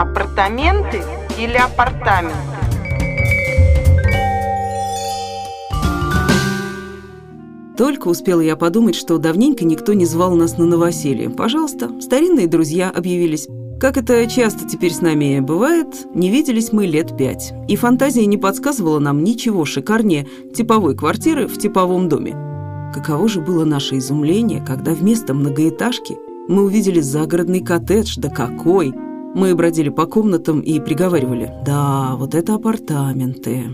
Апартаменты или апартаменты? Только успела я подумать, что давненько никто не звал нас на новоселье. Пожалуйста, старинные друзья объявились. Как это часто теперь с нами бывает, не виделись мы лет пять. И фантазия не подсказывала нам ничего шикарнее типовой квартиры в типовом доме. Каково же было наше изумление, когда вместо многоэтажки мы увидели загородный коттедж, да какой! Мы бродили по комнатам и приговаривали, да, вот это апартаменты.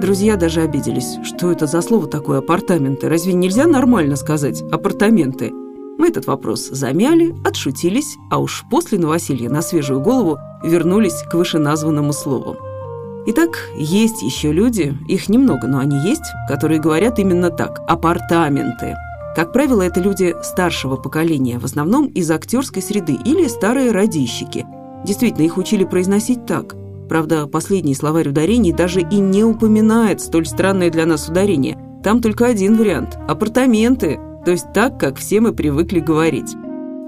Друзья даже обиделись. Что это за слово такое «апартаменты»? Разве нельзя нормально сказать «апартаменты»? Мы этот вопрос замяли, отшутились, а уж после новоселья на свежую голову вернулись к вышеназванному слову. Итак, есть еще люди, их немного, но они есть, которые говорят именно так – апартаменты. Как правило, это люди старшего поколения, в основном из актерской среды или старые радищики. Действительно, их учили произносить так – Правда, последний словарь ударений даже и не упоминает столь странное для нас ударение. Там только один вариант – апартаменты, то есть так, как все мы привыкли говорить.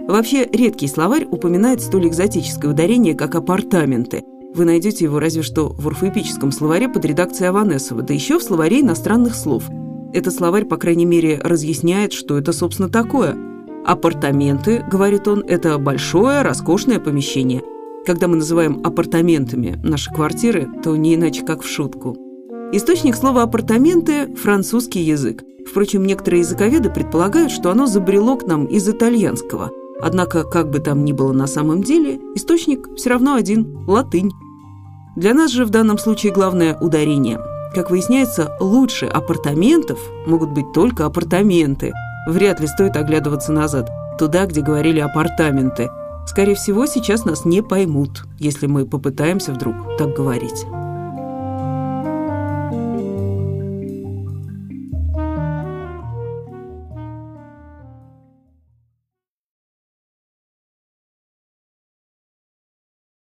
Вообще, редкий словарь упоминает столь экзотическое ударение, как апартаменты. Вы найдете его разве что в орфоэпическом словаре под редакцией Аванесова, да еще в словаре иностранных слов. Этот словарь, по крайней мере, разъясняет, что это, собственно, такое. Апартаменты, говорит он, это большое, роскошное помещение – когда мы называем апартаментами наши квартиры, то не иначе как в шутку. Источник слова «апартаменты» – французский язык. Впрочем, некоторые языковеды предполагают, что оно забрело к нам из итальянского. Однако, как бы там ни было на самом деле, источник все равно один – латынь. Для нас же в данном случае главное – ударение. Как выясняется, лучше апартаментов могут быть только апартаменты. Вряд ли стоит оглядываться назад, туда, где говорили апартаменты – Скорее всего, сейчас нас не поймут, если мы попытаемся вдруг так говорить.